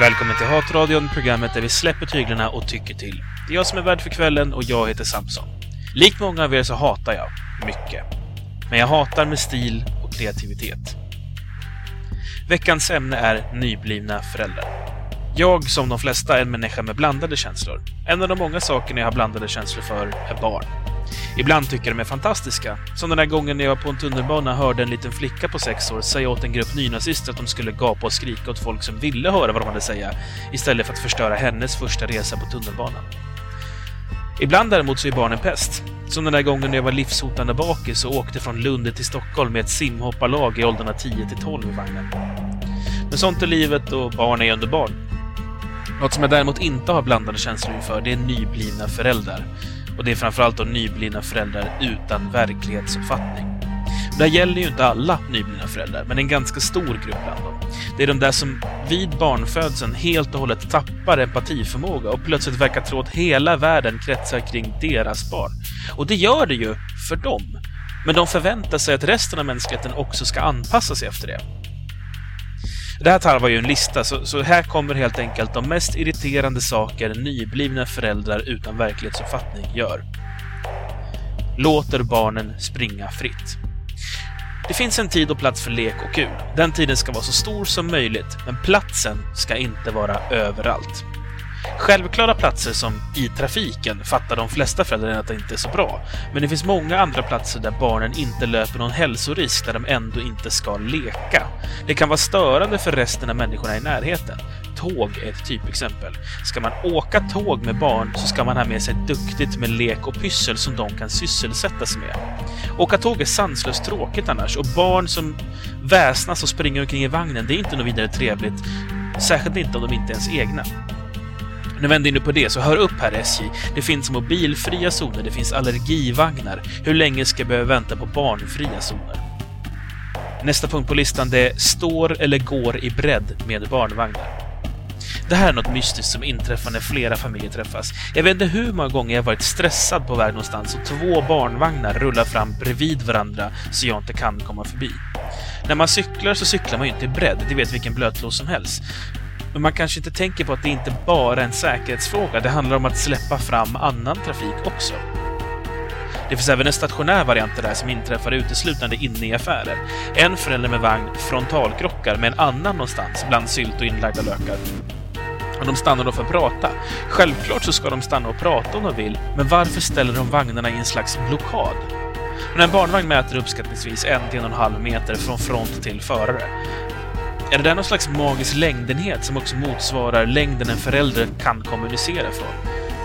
Välkommen till Hatradion, programmet där vi släpper tyglarna och tycker till. Det är jag som är värd för kvällen och jag heter Samson. Likt många av er så hatar jag mycket. Men jag hatar med stil och kreativitet. Veckans ämne är nyblivna föräldrar. Jag, som de flesta, är en människa med blandade känslor. En av de många sakerna jag har blandade känslor för är barn. Ibland tycker jag de är fantastiska. Som den där gången när jag på en tunnelbana hörde en liten flicka på sex år säga åt en grupp nynazister att de skulle gapa och skrika åt folk som ville höra vad de hade att säga, istället för att förstöra hennes första resa på tunnelbanan. Ibland däremot så är barnen pest. Som den där gången när jag var livshotande bakis och åkte från Lund till Stockholm med ett simhopparlag i åldrarna 10 till 12 i vagnen. Men sånt är livet och barn är underbarn. Något som jag däremot inte har blandade känslor inför, det är nyblivna föräldrar. Och det är framförallt de nyblivna föräldrar utan verklighetsuppfattning. Det här gäller ju inte alla nyblivna föräldrar, men en ganska stor grupp bland dem. Det är de där som vid barnfödseln helt och hållet tappar empatiförmåga och plötsligt verkar tro att hela världen kretsar kring deras barn. Och det gör det ju för dem. Men de förväntar sig att resten av mänskligheten också ska anpassa sig efter det. Det här tarvar ju en lista, så, så, här kommer helt enkelt de mest irriterande saker nyblivna föräldrar utan verklighetsuppfattning gör. Låter barnen springa fritt. Det finns en tid och plats för lek och kul. Den tiden ska vara så stor som möjligt, men platsen ska inte vara överallt. Självklara platser som i trafiken fattar de flesta föräldrar att det inte är så bra. Men det finns många andra platser där barnen inte löper någon hälsorisk där de ändå inte ska leka. Det kan vara störande för resten av människorna i närheten. Tåg är ett typexempel. Ska man åka tåg med barn så ska man ha med sig duktigt med lek och pyssel som de kan sysselsätta sig med. Åka tåg är sanslöst tråkigt annars och barn som väsnas och springer omkring i vagnen, det är inte något vidare trevligt. Särskilt inte om de inte är ens egna. Nu vänder du på det, så hör upp här SJ. Det finns mobilfria zoner, det finns allergivagnar. Hur länge ska jag behöva vänta på barnfria zoner? Nästa punkt på listan det är står eller går i bredd med barnvagnar. Det här är något mystiskt som inträffar när flera familjer träffas. Jag vet inte hur många gånger jag varit stressad på väg någonstans och två barnvagnar rullar fram bredvid varandra så jag inte kan komma förbi. När man cyklar så cyklar man ju inte i bredd, det vet vilken blötlås som helst. Men man kanske inte tänker på att det inte bara är en säkerhetsfråga, det handlar om att släppa fram annan trafik också. Det finns även en stationär variant där som inträffar uteslutande inne i affärer. En förälder med vagn frontalkrockar med en annan någonstans bland sylt och inlagda lökar. Och de stannar då för att prata. Självklart så ska de stanna och prata om de vill, men varför ställer de vagnarna i en slags blockad? När en barnvagn mäter uppskattningsvis en till en och en halv meter från front till förare. Är det där någon slags magisk längdenhet som också motsvarar längden en förälder kan kommunicera från?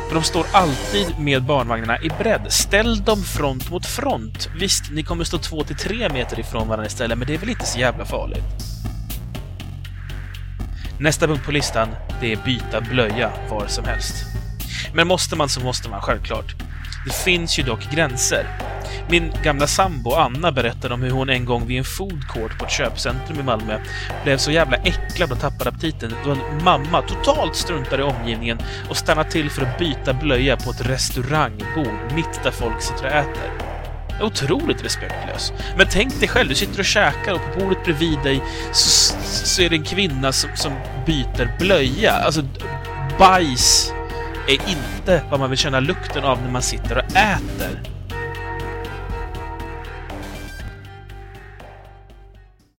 För de står alltid med barnvagnarna i bredd. Ställ dem front mot front. Visst, ni kommer stå två till tre meter ifrån varandra istället, men det är väl inte så jävla farligt? Nästa punkt på listan, det är byta blöja var som helst. Men måste man så måste man självklart. Det finns ju dock gränser. Min gamla sambo Anna berättade om hur hon en gång vid en food court på ett köpcentrum i Malmö blev så jävla äcklad och tappade aptiten då en mamma totalt struntade i omgivningen och stannade till för att byta blöja på ett restaurangbord mitt där folk sitter och äter. Otroligt respektlös. Men tänk dig själv, du sitter och käkar och på bordet bredvid dig så, så är det en kvinna som, som byter blöja. Alltså, bajs är inte vad man vill känna lukten av när man sitter och äter.